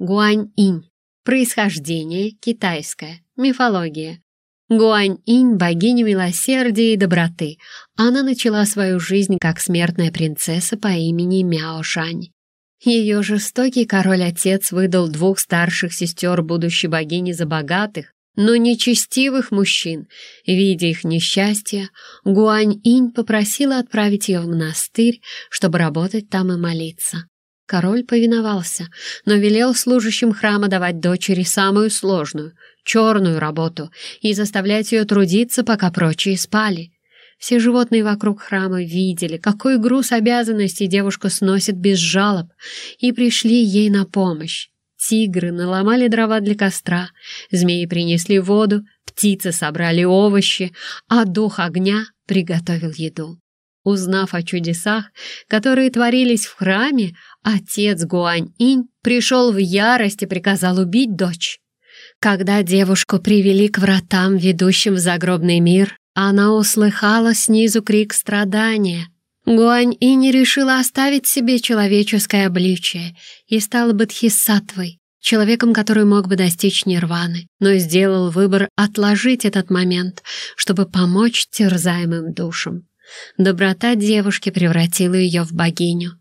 Гуань-инь. Происхождение китайское. Мифология. Гуань-инь – богиня милосердия и доброты. Она начала свою жизнь как смертная принцесса по имени Мяо-шань. Ее жестокий король-отец выдал двух старших сестер будущей богини за богатых, но нечестивых мужчин. Видя их несчастье, Гуань-инь попросила отправить ее в монастырь, чтобы работать там и молиться. Король повиновался, но велел служащим храма давать дочери самую сложную — черную работу и заставлять ее трудиться, пока прочие спали. Все животные вокруг храма видели, какой груз обязанностей девушка сносит без жалоб, и пришли ей на помощь. Тигры наломали дрова для костра, змеи принесли воду, птицы собрали овощи, а дух огня приготовил еду. Узнав о чудесах, которые творились в храме, отец Гуань-инь пришел в ярость и приказал убить дочь. Когда девушку привели к вратам, ведущим в загробный мир, она услыхала снизу крик страдания. Гуань и не решила оставить себе человеческое обличие и стала бодхисаттвой, человеком, который мог бы достичь нирваны, но сделал выбор отложить этот момент, чтобы помочь терзаемым душам. Доброта девушки превратила ее в богиню.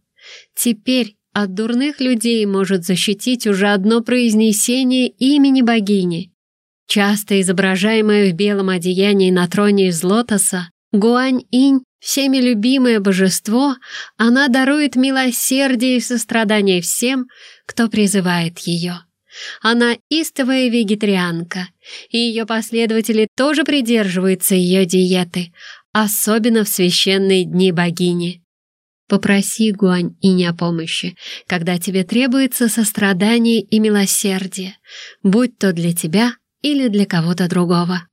Теперь от дурных людей может защитить уже одно произнесение имени богини. Часто изображаемое в белом одеянии на троне из лотоса, Гуань-инь, всеми любимое божество, она дарует милосердие и сострадание всем, кто призывает ее. Она истовая вегетарианка, и ее последователи тоже придерживаются ее диеты, особенно в священные дни богини. Попроси Гуань и о помощи, когда тебе требуется сострадание и милосердие, будь то для тебя или для кого-то другого.